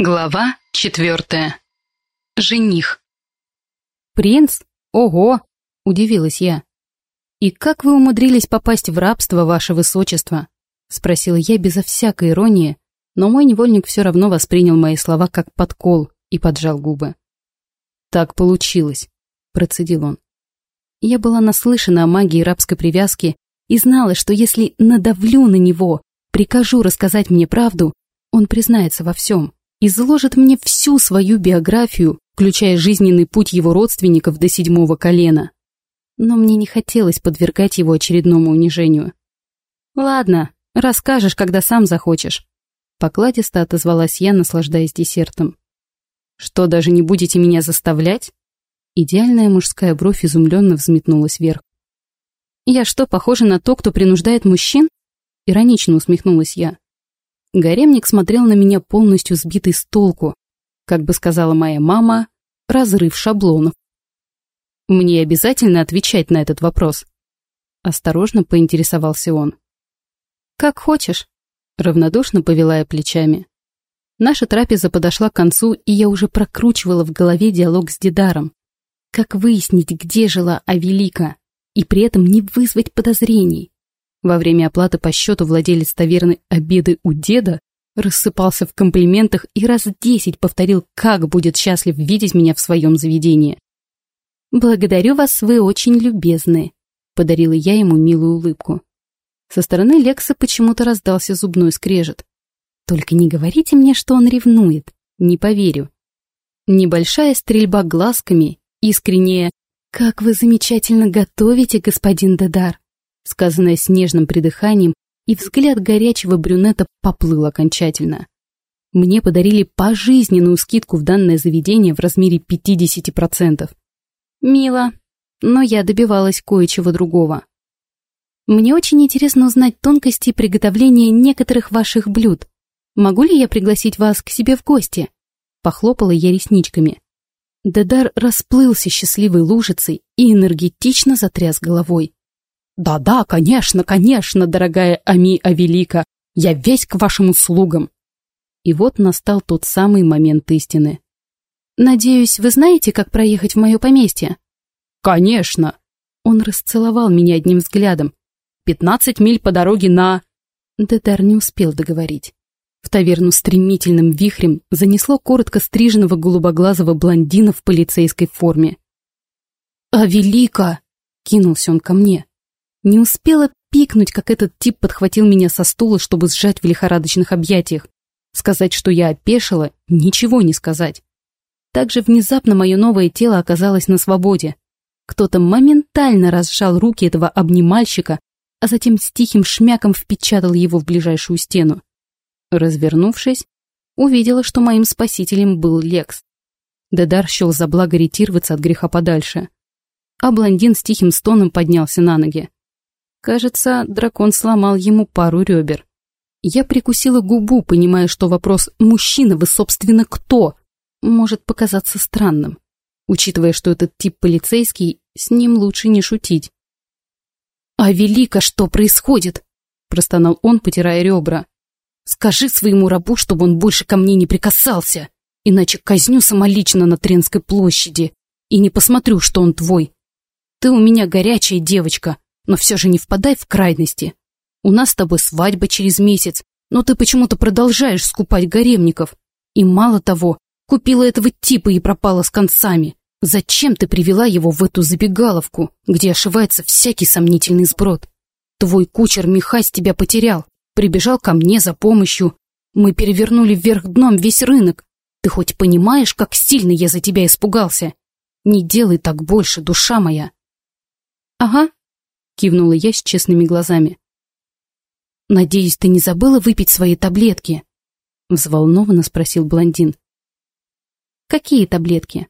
Глава четвертая. Жених. «Принц? Ого!» — удивилась я. «И как вы умудрились попасть в рабство, ваше высочество?» — спросила я безо всякой иронии, но мой невольник все равно воспринял мои слова как подкол и поджал губы. «Так получилось», — процедил он. Я была наслышана о магии рабской привязки и знала, что если надавлю на него, прикажу рассказать мне правду, он признается во всем изложит мне всю свою биографию, включая жизненный путь его родственников до седьмого колена. Но мне не хотелось подвергать его очередному унижению. «Ладно, расскажешь, когда сам захочешь», — покладисто отозвалась я, наслаждаясь десертом. «Что, даже не будете меня заставлять?» Идеальная мужская бровь изумленно взметнулась вверх. «Я что, похожа на то, кто принуждает мужчин?» Иронично усмехнулась я. Гаремник смотрел на меня полностью сбитый с толку. Как бы сказала моя мама, разрыв шаблонов. Мне обязательно отвечать на этот вопрос. Осторожно поинтересовался он. Как хочешь. Равнодушно повела я плечами. Наша трапеза подошла к концу, и я уже прокручивала в голове диалог с Дидаром. Как выяснить, где жила Авелика, и при этом не вызвать подозрений. Во время оплаты по счету владелец таверны «Обеды у деда» рассыпался в комплиментах и раз десять повторил, как будет счастлив видеть меня в своем заведении. «Благодарю вас, вы очень любезны», — подарила я ему милую улыбку. Со стороны Лекса почему-то раздался зубной скрежет. «Только не говорите мне, что он ревнует, не поверю». Небольшая стрельба глазками, искренняя «Как вы замечательно готовите, господин Дедар!» Сказанное с нежным придыханием, и взгляд горячего брюнета поплыл окончательно. Мне подарили пожизненную скидку в данное заведение в размере 50%. Мило, но я добивалась кое-чего другого. Мне очень интересно узнать тонкости приготовления некоторых ваших блюд. Могу ли я пригласить вас к себе в гости? Похлопала я ресничками. Дедар расплылся счастливой лужицей и энергетично затряс головой. «Да-да, конечно, конечно, дорогая Ами Авелика, я весь к вашим услугам!» И вот настал тот самый момент истины. «Надеюсь, вы знаете, как проехать в мое поместье?» «Конечно!» Он расцеловал меня одним взглядом. «Пятнадцать миль по дороге на...» Дедар не успел договорить. В таверну стремительным вихрем занесло коротко стриженного голубоглазого блондина в полицейской форме. «А велика!» — кинулся он ко мне. Не успела пикнуть, как этот тип подхватил меня со стула, чтобы сжать в лихорадочных объятиях. Сказать, что я опешила, ничего не сказать. Также внезапно мое новое тело оказалось на свободе. Кто-то моментально разжал руки этого обнимальщика, а затем с тихим шмяком впечатал его в ближайшую стену. Развернувшись, увидела, что моим спасителем был Лекс. Дедар счел за благо ретироваться от греха подальше. А блондин с тихим стоном поднялся на ноги. Кажется, дракон сломал ему пару ребер. Я прикусила губу, понимая, что вопрос «мужчина вы, собственно, кто?» может показаться странным. Учитывая, что этот тип полицейский, с ним лучше не шутить. «А велико, что происходит?» – простонал он, потирая ребра. «Скажи своему рабу, чтобы он больше ко мне не прикасался, иначе казню самолично на Тренской площади и не посмотрю, что он твой. Ты у меня горячая девочка, но все же не впадай в крайности. У нас с тобой свадьба через месяц, но ты почему-то продолжаешь скупать гаремников. И мало того, купила этого типа и пропала с концами. Зачем ты привела его в эту забегаловку, где ошивается всякий сомнительный сброд? Твой кучер Михась тебя потерял, прибежал ко мне за помощью. Мы перевернули вверх дном весь рынок. Ты хоть понимаешь, как сильно я за тебя испугался? Не делай так больше, душа моя. Ага, кивнула я с честными глазами. «Надеюсь, ты не забыла выпить свои таблетки?» Взволнованно спросил блондин. «Какие таблетки?»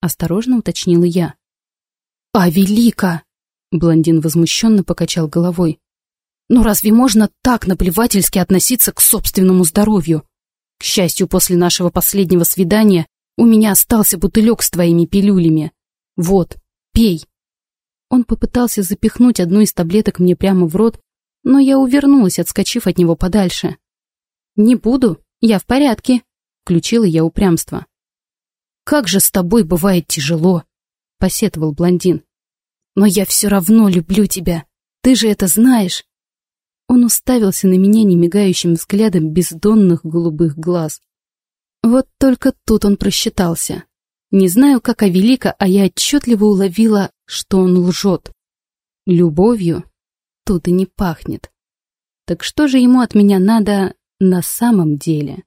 Осторожно уточнила я. «А, велика!» Блондин возмущенно покачал головой. «Ну разве можно так наплевательски относиться к собственному здоровью? К счастью, после нашего последнего свидания у меня остался бутылек с твоими пилюлями. Вот, пей!» Он попытался запихнуть одну из таблеток мне прямо в рот, но я увернулась, отскочив от него подальше. «Не буду, я в порядке», — Включила я упрямство. «Как же с тобой бывает тяжело!» — посетовал блондин. «Но я все равно люблю тебя. Ты же это знаешь!» Он уставился на меня немигающим взглядом бездонных голубых глаз. Вот только тут он просчитался. Не знаю, как Авелика, а я отчетливо уловила, что он лжет. Любовью тут и не пахнет. Так что же ему от меня надо на самом деле?